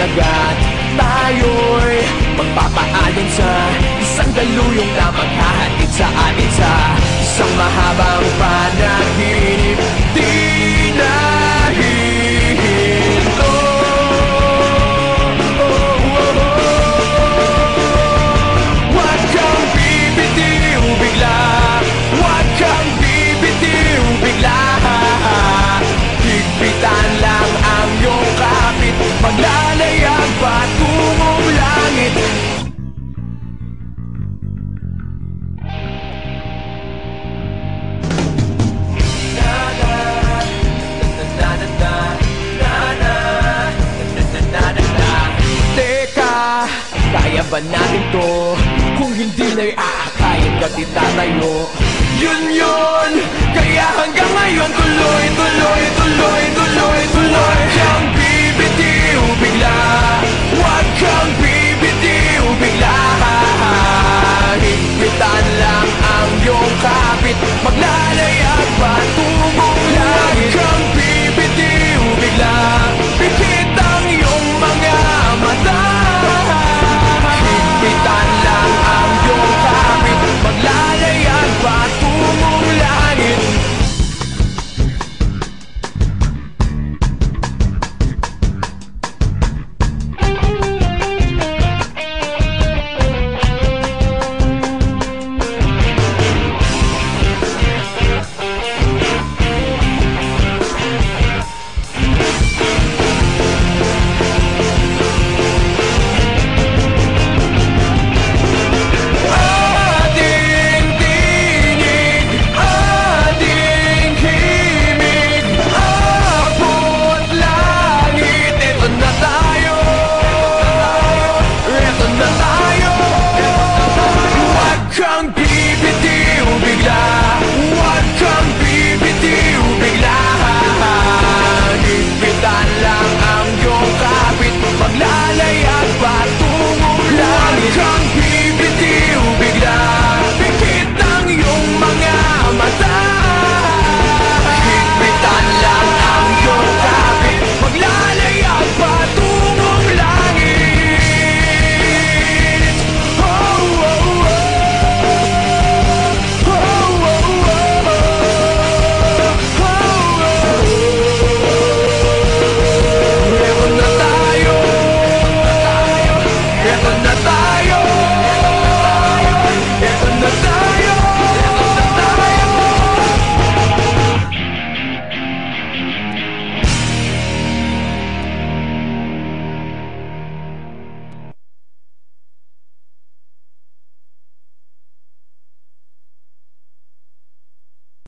At Tayo'y magpapaayon sa Isang daluyong na maghahatid sa atin sa Isang mahabang ba natin to? Kung hindi na'y aakayin ka titatayo Yun yun,